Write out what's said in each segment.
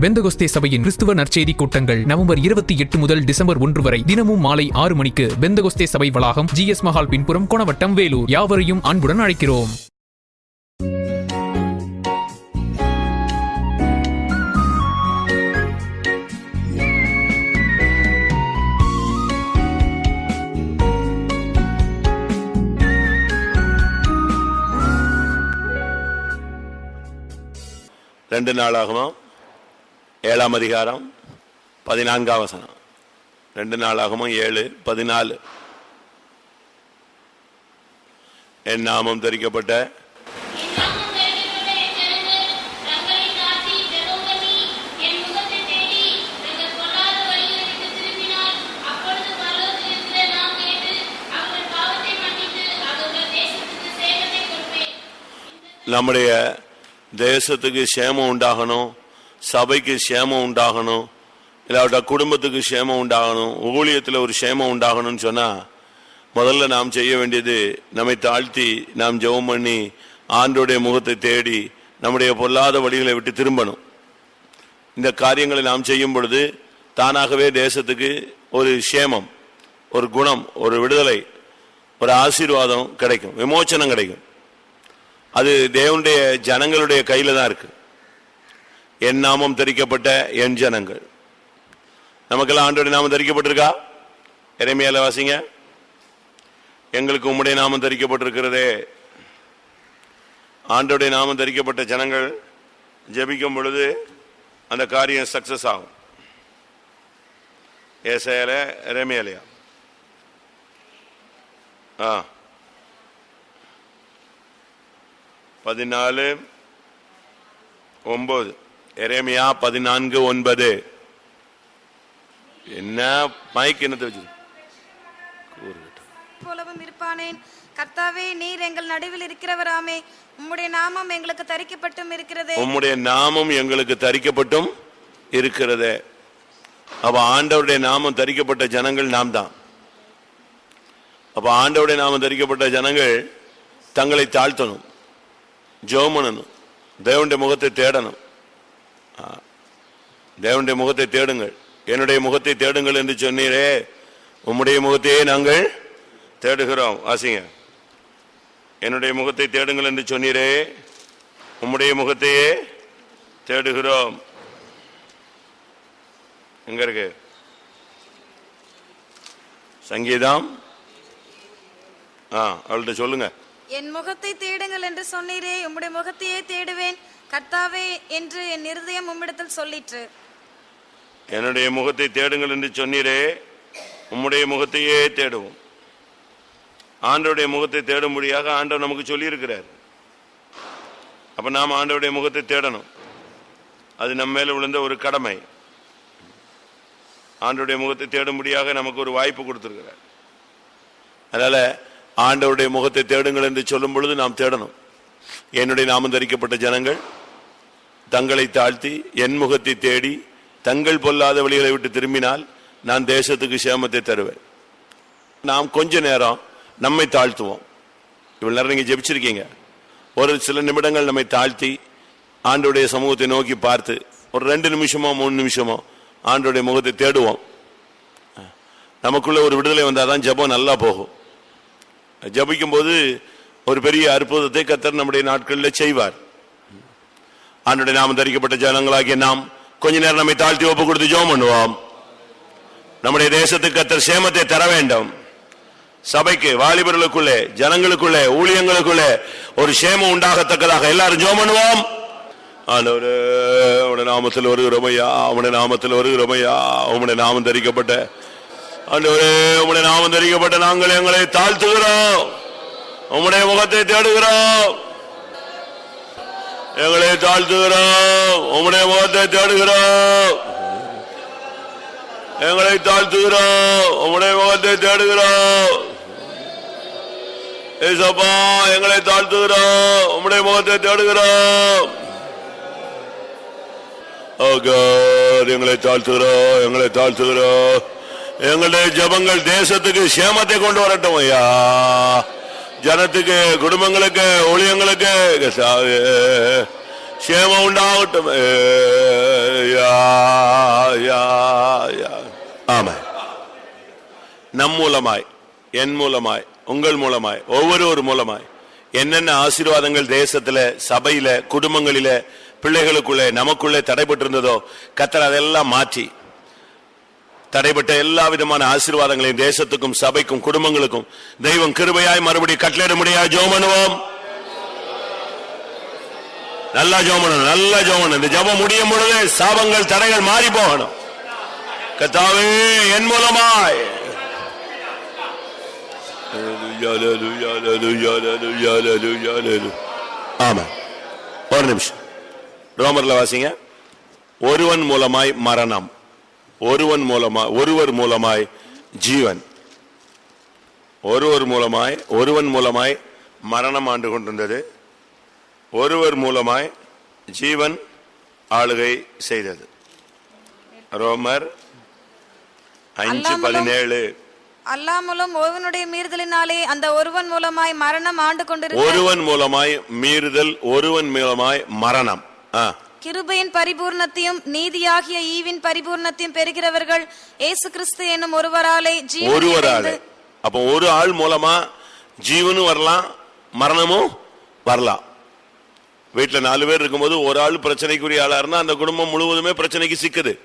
Pentecost சபையின் கிறிஸ்துவ நற்செய்தி கூட்டங்கள் நவம்பர் இருபத்தி எட்டு முதல் டிசம்பர் ஒன்று வரை தினமும் மாலை ஆறு மணிக்கு பெந்தகொஸ்தே சபை வளாகம் ஜிஎஸ் மஹால் பின்புறம் கொணவட்டம் வேலூர். யாவரையும் அன்புடன் அழைக்கிறோம். ரெண்டு நாளாகுமா? ஏழாம் அதிகாரம் பதினான்காம் வசனம். ரெண்டு நாளாகவும் ஏழு பதினாலு. என் நாமம் தரிக்கப்பட்ட நம்முடைய தேசத்துக்கு சேமம் உண்டாகணும். சபைக்கு சேமம் உண்டாகணும் இல்லாவிட்டா குடும்பத்துக்கு சேமம் உண்டாகணும் ஊழியத்தில் ஒரு சேமம் உண்டாகணும்னு சொன்னால் முதல்ல நாம் செய்ய வேண்டியது நம்மை தாழ்த்தி நாம் ஜெபம் பண்ணி ஆண்டோடைய முகத்தை தேடி நம்முடைய பொல்லாத வழிகளை விட்டு திரும்பணும். இந்த காரியங்களை நாம் செய்யும் பொழுது தானாகவே தேசத்துக்கு ஒரு சேமம் ஒரு குணம் ஒரு விடுதலை ஒரு ஆசீர்வாதம் கிடைக்கும் விமோச்சனம் கிடைக்கும். அது தேவனுடைய ஜனங்களுடைய கையில் தான் இருக்குது என் நாமம் தரிக்கப்பட்ட என் ஜனங்கள். நமக்கெல்லாம் ஆண்டோடைய நாமம் தரிக்கப்பட்டிருக்கா? இறைமையால வாசிங்க. எங்களுக்கு உம்முடைய நாமம் தரிக்கப்பட்டிருக்கிறதே. ஆண்டோடைய நாமம் தரிக்கப்பட்ட ஜனங்கள் ஜபிக்கும் பொழுது அந்த காரியம் சக்சஸ் ஆகும். ஏசையால இறைமையாலையா ஆ. பதினாலு ஒம்பது. எரேமியா பதினான்கு ஒன்பது. என்ன? மைக் என்னத்தை வச்சு போலவும் இருப்பானேன். கர்த்தாவே நீர் எங்கள் நடுவில் இருக்கிறவராமே. உம்முடைய நாமம் எங்களுக்கு தரிக்கப்பட்டும் இருக்கிறதே. உம்முடைய நாமம் எங்களுக்கு தரிக்கப்பட்டும் இருக்கிறதே. அப்ப ஆண்டவருடைய நாமம் தரிக்கப்பட்ட ஜனங்கள் நாம் தான் அப்ப ஆண்டவருடைய நாமம் தரிக்கப்பட்ட ஜனங்கள் தங்களை தாழ்த்தணும் பண்ணணும் தேவனுடைய முகத்தை தேடணும். தேவனுடைய முகத்தை தேடுங்கள். என்னுடைய முகத்தை தேடுங்கள் என்று சொன்னீரே. உம்முடைய முகத்தையே நாங்கள் தேடுகிறோம். வாசிங்க. என்னுடைய முகத்தை தேடுங்கள் என்று சொன்னீரே. உம்முடைய முகத்தையே தேடுகிறோம். எங்க இருக்கு? சங்கீதம். ஆ அவள்கிட்ட சொல்லுங்க. என் முகத்தை தேடுங்கள் என்று சொன்னீரே. உம்முடைய முகத்தையே தேடுவேன். கர்த்தாவே என்று என் இருதயம் உம்மிடத்தில் சொல்லிற்று. என்னுடைய முகத்தை தேடுங்கள் என்று சொன்னீரே உம்முடைய முகத்தையே தேடுவோம். ஆண்டோடைய முகத்தை தேடும்படியாக ஆண்டவர் நமக்கு சொல்லியிருக்கிறார். அப்ப நாம் ஆண்டவருடைய முகத்தை தேடணும். அது நம்ம மேல விழுந்த ஒரு கடமை. ஆண்டோடைய முகத்தை தேடும்படியாக நமக்கு ஒரு வாய்ப்பு கொடுத்திருக்கிறார். அதனால ஆண்டவருடைய முகத்தை தேடுங்கள் என்று சொல்லும் பொழுது நாம் தேடணும். என்னுடைய நாமம் தரிக்கப்பட்ட ஜனங்கள் தங்களை தாழ்த்தி என் முகத்தை தேடி தங்கள் பொல்லாத வழிகளை விட்டு திரும்பினால் நான் தேசத்துக்கு சேமத்தை தருவேன். நாம் கொஞ்ச நேரம் நம்மை தாழ்த்துவோம். இவ்வளவு நேரம் நீங்கள் ஜெபிச்சிருக்கீங்க. ஒரு சில நிமிடங்கள் நம்மை தாழ்த்தி ஆண்டோடைய சமூகத்தை நோக்கி பார்த்து ஒரு ரெண்டு நிமிஷமோ மூணு நிமிஷமோ ஆண்டோடைய முகத்தை தேடுவோம். நமக்குள்ள ஒரு விடுதலை வந்தால் தான் ஜெபம் நல்லா போகும். ஜபிக்கும் போது ஒரு பெரிய அற்புதத்தை கத்தர் நம்முடைய நாட்களில் செய்வார். ஆண்டுடைய நாமம் தரிக்கப்பட்ட ஜனங்களாகிய நாம் கொஞ்ச நேரம் நம்மை தாழ்த்தி ஒப்பு கொடுத்து ஜோம் பண்ணுவோம். நம்முடைய தேசத்துக்கு அத்தர் சேமத்தை தர வேண்டும். சபைக்கு வாலிபர்களுக்குள்ளே ஜனங்களுக்குள்ளே ஊழியங்களுக்குள்ளே ஒரு சேமம் உண்டாகத்தக்கதாக எல்லாரும் ஜோம் பண்ணுவோம். ஆண்டவரே உடைய நாமத்தில் வருகிறோமையா அவனுடைய நாமத்தில் வருகிறோமையா அவனுடைய நாமம் தரிக்கப்பட்ட ஆண்டவரே உம்முடைய நாமம் தரிக்கப்பட்ட நாங்கள் எங்களை தாழ்த்துகிறோம். உம்முடைய முகத்தை தேடுகிறோம். எங்களை தாழ்த்துகிறோம். உம்முடைய முகத்தை தேடுகிறோம். எங்களை தாழ்த்துகிறோம். உம்முடைய முகத்தை தேடுகிறோம். ஏசப்பா எங்களை தாழ்த்துகிறோம். உம்முடைய முகத்தை தேடுகிறோம். எங்களை தாழ்த்துகிறோம் எங்களை தாழ்த்துகிறோம். எங்களுடைய ஜபங்கள் தேசத்துக்கு சேமத்தை கொண்டு வரட்டும் ஐயா. ஜனத்துக்கு குடும்பங்களுக்கு ஊழியங்களுக்கு சேமம் உண்டாகட்டும் ஆமா நம் மூலமாய் என் மூலமாய் உங்கள் மூலமாய் ஒவ்வொரு மூலமாய் என்னென்ன ஆசீர்வாதங்கள் தேசத்துல சபையில குடும்பங்களில பிள்ளைகளுக்குள்ளே நமக்குள்ளே தடைபட்டிருந்ததோ கத்தர் அதெல்லாம் மாற்றி தடைபட்ட எல்லா விதமான ஆசீர்வாதங்களையும் தேசத்துக்கும் சபைக்கும் குடும்பங்களுக்கும் தெய்வம் கிருபையாய் மறுபடியும் கட்டளையிட முடியாது ஜோம் பண்ணுவோம். நல்லா ஜோம் பண்ணணும் நல்லா ஜோம் பண்ணணும். இந்த ஜெபம் முடியும் பொழுது சாபங்கள் தடைகள் மாறி போகணும். கத்தாவே என் மூலமாய். ஆமா. ஒரு நிமிஷம். ரோமர்ல வாசிங்க. ஒருவன் மூலமாய் மரணம். ஒருவன் மூலமாய் ஒருவர் மூலமாய் ஜீவன். ஒருவர் மூலமாய் ஒருவன் மூலமாய் மரணம் ஆண்டு கொண்டிருந்தது. ஒருவர் மூலமாய் ஜீவன் ஆளுகை செய்தது. ரோமர் அஞ்சு பதினேழு. அல்லாமலும் ஒருவனுடைய மீறுதலினாலே அந்த ஒருவன் மூலமாய் மரணம் ஆண்டு கொண்டிருக்க ஒருவன் மூலமாய் மீறுதல் ஒருவன் மூலமாய் மரணம். ஆ. கிருபையின் பரிபூர்ணத்தையும் நீதியாகிய ஈவின் பரிபூர்ணத்தையும் பெறுகிறவர்கள் இயேசு கிறிஸ்து என்னும் ஒருவராலே ஒருவரால. அப்ப ஒரு ஆள் மூலமா ஜீவனும் வரலாம் மரணமும் வரலாம். வீட்டுல நாலு பேர் இருக்கும்போது ஒரு ஆள் பிரச்சனைக்குரிய ஆளா இருந்தா அந்த குடும்பம் முழுவதுமே பிரச்சனைக்கு சிக்குது.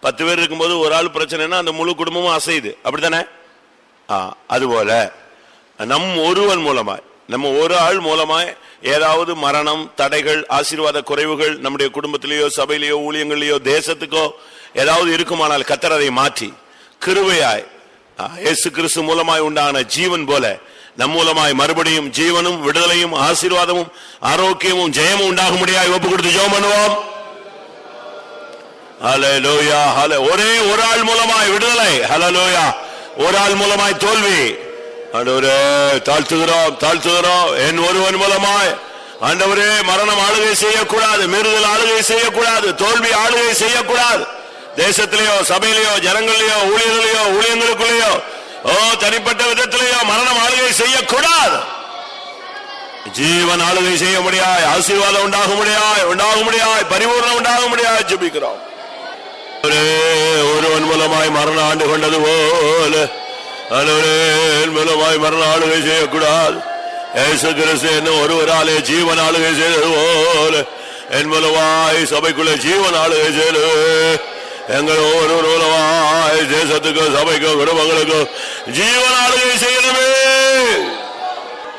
பத்து பேர் இருக்கும்போது ஒரு ஆள் பிரச்சனைனா அந்த முழு குடும்பமும் அசையுது. அப்படித்தானே? ஆ, அதுபோல. நம் ஒருவன் மூலமாய். நம்ம ஒரு ஆள் மூலமாய் ஏதாவது மரணம் தடைகள் ஆசீர்வாத குறைவுகள் நம்முடைய குடும்பத்திலேயோ சபையிலேயோ ஊழியங்களிலேயோ தேசத்துக்கோ ஏதாவது இருக்குமானால் கத்தர் அதை மாற்றி கிருவையாய் இயேசு கிறிஸ்து மூலமாய் உண்டான ஜீவன் போல நம் மூலமாய் மறுபடியும் ஜீவனும் விடுதலையும் ஆசீர்வாதமும் ஆரோக்கியமும் ஜெயமும் உண்டாக முடியாது ஒப்பு கொடுத்து ஜெயம் பண்ணுவோம். ஹalleluya ஹல ஒரே ஒரு ஆள் மூலமாய் விடுதலை. ஹலலோயா ஒரு ஆள் மூலமாய் தோல்வி. ஆண்டவரே தாழ்த்துகிறோம் தாழ்த்துகிறோம். என் ஒருவன் மூலமாய் ஆண்டவரே மரணம் ஆளுகை செய்யக்கூடாது மீறுதல் ஆளுகை செய்யக்கூடாது தோல்வி ஆளுகை செய்யக்கூடாது. தேசத்திலேயோ சபையிலேயோ ஜனங்களிலேயோ ஊழியர்களையோ ஊழியங்களுக்குள்ளேயோ ஓ தனிப்பட்ட விதத்திலேயோ மரணம் ஆளுகை செய்யக்கூடாது. ஜீவன் ஆளுகை செய்ய முடியாய் ஆசீர்வாதம் உண்டாக முடியாய் உண்டாக முடியாய் பரிபூர்ணம் உண்டாக முடியாய் ஜெபிக்கிறோம். ஒருவன் மூலமாய் மரணம் ஆண்டு கொண்டது போல மூலமாய் மரண ஆளுகை செய்யக்கூடாது. ஏசு கிறிஸ்து என்னும் ஒருவராலே ஜீவன் ஆளுகை செய்தது போல என் மூலமாய் சபைக்குள்ள ஜீவன் ஆளுகை செய்து எங்கள் ஒவ்வொரு மூலமாய் தேசத்துக்கும் சபைக்கும் குடும்பங்களுக்கும் ஜீவன் ஆளுகை செய்யணுமே.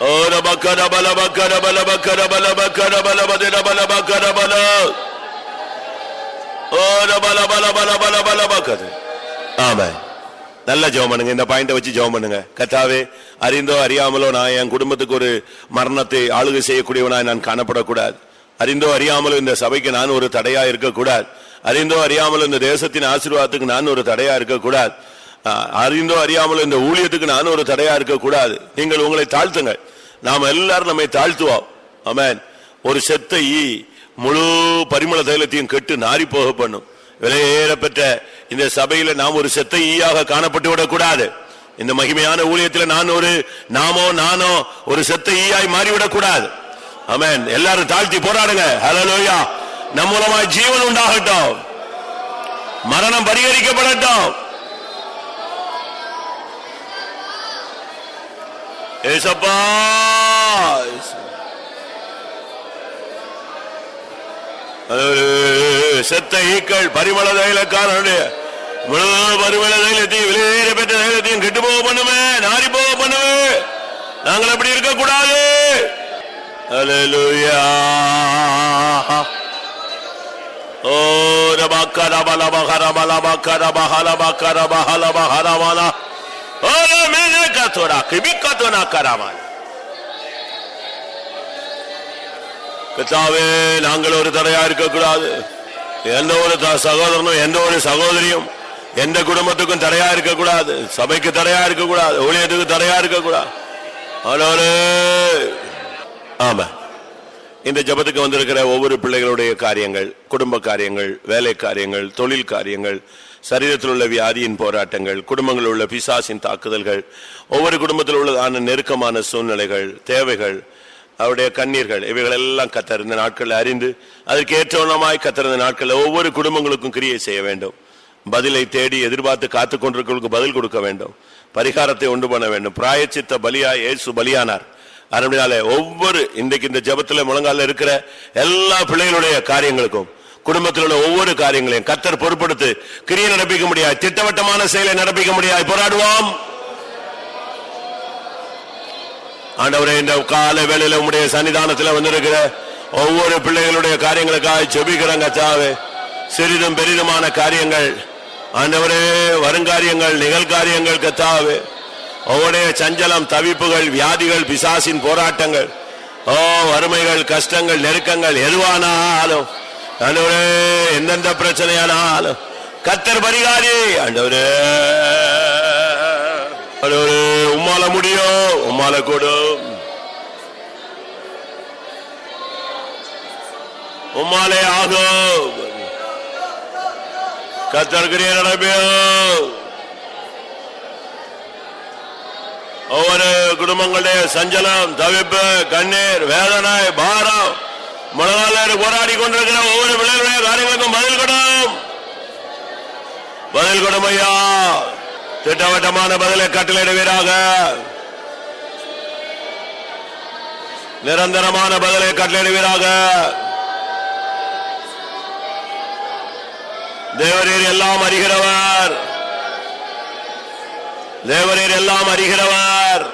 ஓர பக்கர பல பக்கர பல பக்கர பல பக்கர பல பதிர பல பக்கர பல ஓர பல பல பல பல பல பக்கது ஆமா நல்ல ஜெபம் பண்ணுங்க. இந்த பாயிண்டை வச்சு ஜெபம் பண்ணுங்க. கத்தாவே அறிந்தோ அறியாமலோ நான் என் குடும்பத்துக்கு ஒரு மரணத்தை ஆளுகை செய்யக்கூடியவனாய் நான் காணப்படக்கூடாது. அறிந்தோ அறியாமலோ இந்த சபைக்கு நான் ஒரு தடையா இருக்கக்கூடாது. அறிந்தோ அறியாமலோ இந்த தேசத்தின் ஆசீர்வாதத்துக்கு நான் ஒரு தடையா இருக்கக்கூடாது. அறிந்தோ அறியாமலோ இந்த ஊழியத்துக்கு நான் ஒரு தடையா இருக்கக்கூடாது. நீங்கள் உங்களை தாழ்த்துங்க நாம் எல்லாரும் நம்மை தாழ்த்துவோம். அமேன் ஒரு செத்த ஈ முழு பரிமள தைலத்தையும் கெட்டு நாரி போக பண்ணும் விலையேறப்பெற்ற இந்த சபையில நாம் ஒரு செத்த ஈயாக காணப்பட்டு விடக்கூடாது. இந்த மகிமையான ஊழியத்தில் நான் ஒரு நாமோ நானோ ஒரு செத்த ஈயாய் மாறிவிடக்கூடாது. கூடாது எல்லாரும் தாழ்த்தி போராடுங்க. ஹலோயா நம் மூலமாய் ஜீவன் உண்டாகட்டும். மரணம் பரிகரிக்கப்படட்டும். ஏசப்பா! ஹalleluya. செத்த ஈக்கள் பரிமள தைலக்காரனுடைய பரிமள தைலத்தையும் விலையேற பெற்ற தைலத்தையும் கெட்டு போக பண்ணுமே நாரி போக பண்ணுமே. நாங்கள் அப்படி இருக்க கூடாது ஹalleluya. ஓ ரபக்கர பலபகர பலபக்கர பஹல பக்கர பஹல பஹர ஓ மேனே கத்தோரா கிபிக்கத்தோனா கராமல். கத்தாவே நாங்கள் ஒரு தடையா இருக்கக்கூடாது. எந்த ஒரு த- சகோதரனும் எந்த ஒரு சகோதரியும் எந்த குடும்பத்துக்கும் தடையா இருக்கக்கூடாது. சபைக்கு தடையா இருக்கக்கூடாது. ஊழியத்துக்கு தடையா இருக்கக்கூடாது. ஆண்டவரே. ஆமா. இந்த ஜெபத்துக்கு வந்திருக்கிற ஒவ்வொரு பிள்ளைகளுடைய காரியங்கள் குடும்ப காரியங்கள் வேலை காரியங்கள் தொழில் காரியங்கள் சரீரத்தில் உள்ள வியாதியின் போராட்டங்கள் குடும்பங்களில் உள்ள பிசாசின் தாக்குதல்கள் ஒவ்வொரு குடும்பத்தில் உள்ளதான நெருக்கமான சூழ்நிலைகள் தேவைகள் அவருடைய கண்ணீர்கள் இவைகள் எல்லாம் கத்தர் இந்த நாட்களில் அறிந்து அதற்கு ஏற்றவனமாய் கத்தர் இந்த நாட்களில் ஒவ்வொரு குடும்பங்களுக்கும் கிரியை செய்ய வேண்டும். பதிலை தேடி எதிர்பார்த்து காத்து கொண்டிருக்கிறவர்களுக்கு பதில் கொடுக்க வேண்டும். பரிகாரத்தை உண்டு பண்ண வேண்டும். பிராயச்சித்த பலியா இயேசு பலியானார். அதனால ஒவ்வொரு இன்றைக்கு இந்த ஜெபத்துல முழங்கால இருக்கிற எல்லா பிள்ளைகளுடைய காரியங்களுக்கும் குடும்பத்தில் உள்ள ஒவ்வொரு காரியங்களையும் கத்தர் பொறுப்படுத்து கிரியை நடப்பிக்க முடியாது திட்டவட்டமான செயலை நடப்பிக்க முடியாது போராடுவோம். ஆண்டவரே இந்த கால வேளையில உங்களுடைய சன்னிதானத்துல வந்திருக்கிற ஒவ்வொரு பிள்ளைகளுடைய காரியங்களுக்காக ஜெபிக்கிறங்க சாவே சிறிதும் பெரிதுமான காரியங்கள் ஆண்டவரே வருங்காரியங்கள் நிகழ்காரியங்கள் கத்தாவே அவருடைய சஞ்சலம் தவிப்புகள் வியாதிகள் பிசாசின் போராட்டங்கள் ஓ வறுமைகள் கஷ்டங்கள் நெருக்கங்கள் எதுவானாலும் ஆண்டவரே எந்தெந்த பிரச்சனையானாலும் கத்தர் பரிகாரி ஆண்டவரே. ஆண்டவரே உம்மால முடியும் உம்மால கூடும் உம்மாலே ஆகும். கத்தர்கிறிய நடப்பியும். ஒவ்வொரு குடும்பங்களுடைய சஞ்சலம் தவிப்பு கண்ணீர் வேதனை பாரம். முழங்கால போராடி கொண்டிருக்கிற ஒவ்வொரு பிள்ளைகளுடைய காரியங்களுக்கும் பதில் கொடும் பதில் கொடும் ஐயா திட்டவட்டமான பதிலை கட்டளையிடுவீராக. நிரந்தரமான பதிலை கட்டளையிடுவீராக. தேவரீர் எல்லாம் அறிகிறவர். தேவரீர் எல்லாம் அறிகிறவர்.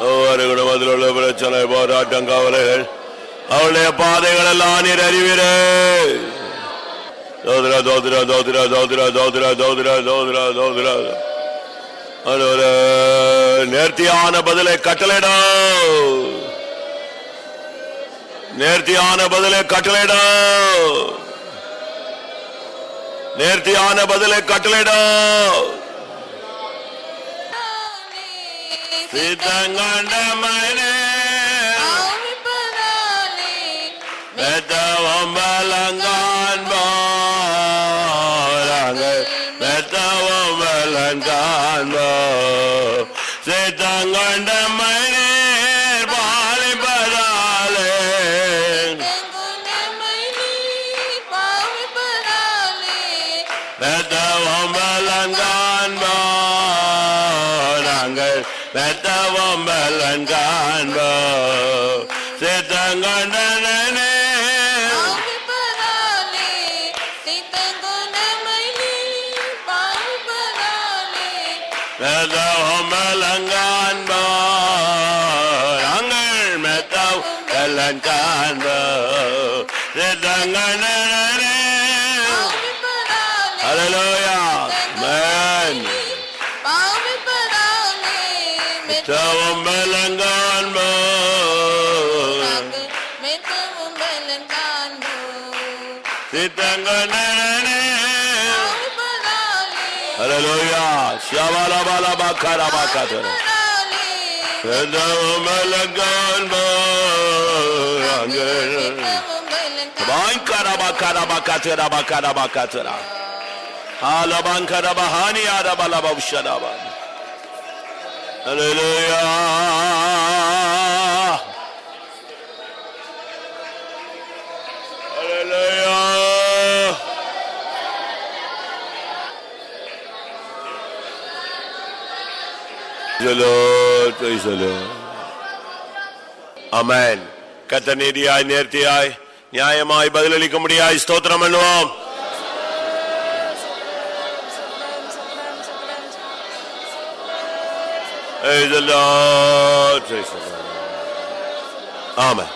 ஒவ்வொரு குடும்பத்தில் உள்ள பிரச்சனை போராட்டம் கவலைகள் அவளுடைய பாதைகள் எல்லாம் நீர் அறிவீரே. தோதிரா தோதிரா தோதிரா தோதிரா தோதிரா தோதிரா தோதிரா தோதிரா. அது ஒரு நேர்த்தியான பதிலை கட்டளையிடும் நேர்த்தியான பதிலை கட்டளையிடும் நேர்த்தியான பதிலை கட்டளையிடும் சீதங்கண்டமனே மெத்தவம்பலங்கான் பாலோ சேத்தாங்கொண்ட மணி பாலிப்பதாலே வெத்தவம் வெத்தவம் Vellan காண்போ சேத்தாங்கொண்ட nkando redanganere hallelujah amen Tawam belangan mo Sitanganere Hallelujah Shabalabala bakara bakatara Tawam belangan mo Bankara bakara bakatıra bakara bakatıra. Hala bankara bahani araba la bavuşana ban. Aleluya. Aleluya. Praise. Amen. கத்த நீதியாய் நேர்த்தியாய் நியாயமாய் பதிலளிக்க முடியாய் ஸ்தோத்திரம் பண்ணுவோம். ஆமா